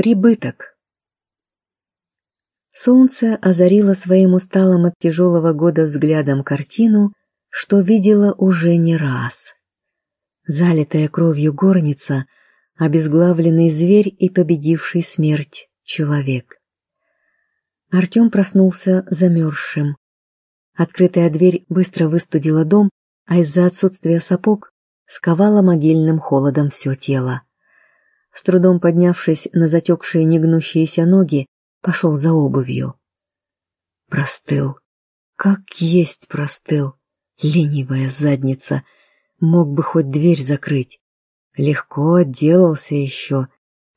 Прибыток. Солнце озарило своим усталым от тяжелого года взглядом картину, что видела уже не раз. Залитая кровью горница, обезглавленный зверь и победивший смерть человек. Артем проснулся замерзшим. Открытая дверь быстро выстудила дом, а из-за отсутствия сапог сковала могильным холодом все тело. С трудом поднявшись на затекшие негнущиеся ноги, пошел за обувью. Простыл. Как есть простыл. Ленивая задница. Мог бы хоть дверь закрыть. Легко отделался еще,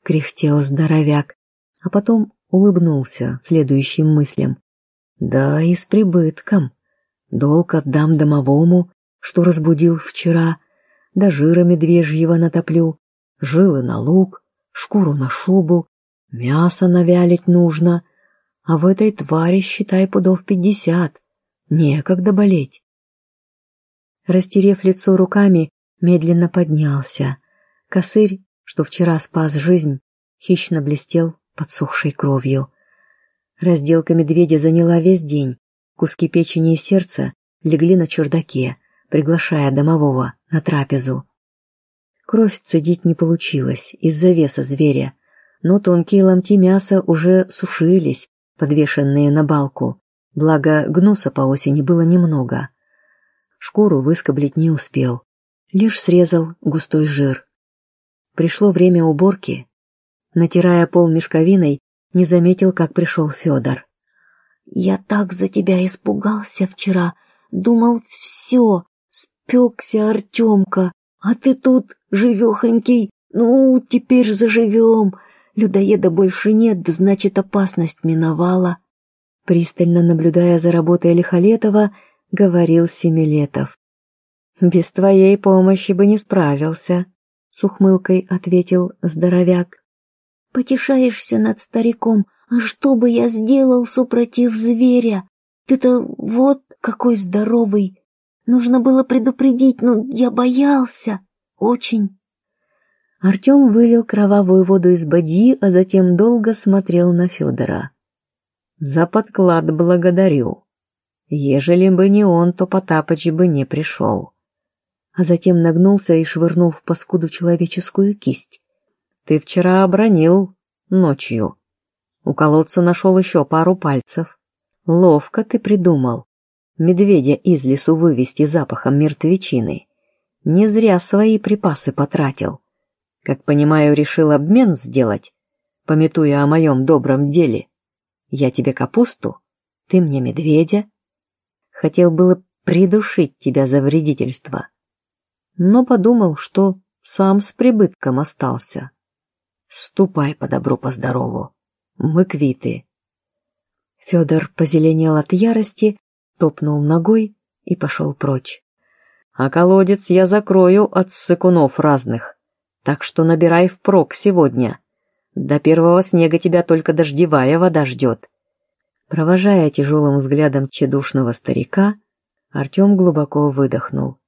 кряхтел здоровяк, а потом улыбнулся следующим мыслям. Да и с прибытком. Долг отдам домовому, что разбудил вчера, да жира медвежьего натоплю, жилы на лук, шкуру на шубу, мясо навялить нужно, а в этой твари, считай, пудов пятьдесят. Некогда болеть. Растерев лицо руками, медленно поднялся. Косырь, что вчера спас жизнь, хищно блестел подсохшей кровью. Разделка медведя заняла весь день. Куски печени и сердца легли на чердаке, приглашая домового на трапезу. Кровь цедить не получилось из-за веса зверя, но тонкие ломти мяса уже сушились, подвешенные на балку, благо гнуса по осени было немного. Шкуру выскоблить не успел, лишь срезал густой жир. Пришло время уборки. Натирая пол мешковиной, не заметил, как пришел Федор. «Я так за тебя испугался вчера, думал, все, спекся Артемка, а ты тут живехонький, ну, теперь заживем. Людоеда больше нет, да значит, опасность миновала. Пристально наблюдая за работой Лихолетова, говорил Семилетов. «Без твоей помощи бы не справился», — с ухмылкой ответил здоровяк. «Потешаешься над стариком, а что бы я сделал, супротив зверя? Ты-то вот какой здоровый, Нужно было предупредить, но я боялся. Очень. Артем вылил кровавую воду из бадьи, а затем долго смотрел на Федора. «За подклад благодарю. Ежели бы не он, то Потапыч бы не пришел». А затем нагнулся и швырнул в паскуду человеческую кисть. «Ты вчера обронил ночью. У колодца нашел еще пару пальцев. Ловко ты придумал медведя из лесу вывести запахом мертвечины. Не зря свои припасы потратил. Как понимаю, решил обмен сделать, пометуя о моем добром деле. Я тебе капусту, ты мне медведя. Хотел было придушить тебя за вредительство, но подумал, что сам с прибытком остался. Ступай по добру, по здорову. Мы квиты. Федор позеленел от ярости, топнул ногой и пошел прочь. А колодец я закрою от сыкунов разных, так что набирай впрок сегодня. До первого снега тебя только дождевая вода ждет. Провожая тяжелым взглядом тщедушного старика, Артем глубоко выдохнул.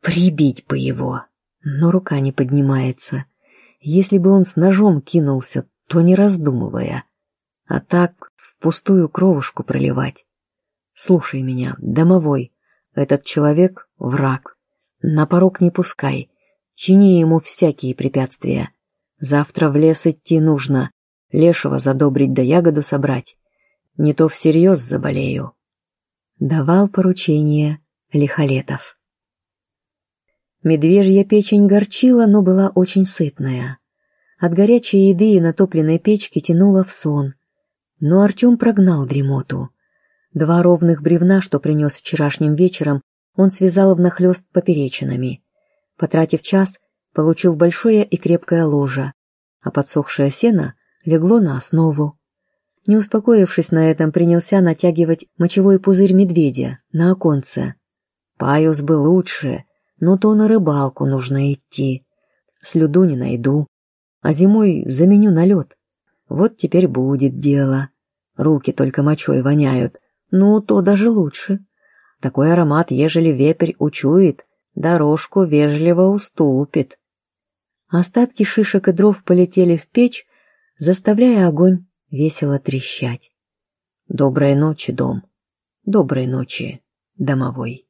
Прибить бы его, но рука не поднимается. Если бы он с ножом кинулся, то не раздумывая, а так в пустую кровушку проливать. Слушай меня, домовой, этот человек — враг. На порог не пускай, чини ему всякие препятствия. Завтра в лес идти нужно, лешего задобрить да ягоду собрать. Не то всерьез заболею. Давал поручение Лихолетов. Медвежья печень горчила, но была очень сытная. От горячей еды и натопленной печки тянуло в сон. Но Артем прогнал дремоту. Два ровных бревна, что принес вчерашним вечером, он связал внахлёст поперечинами. Потратив час, получил большое и крепкое ложе, а подсохшее сено легло на основу. Не успокоившись на этом, принялся натягивать мочевой пузырь медведя на оконце. Паюс бы лучше, но то на рыбалку нужно идти. Слюду не найду, а зимой заменю на лед. Вот теперь будет дело. Руки только мочой воняют, ну, то даже лучше. Такой аромат, ежели вепрь учует, дорожку вежливо уступит. Остатки шишек и дров полетели в печь, заставляя огонь весело трещать. Доброй ночи, дом. Доброй ночи, домовой.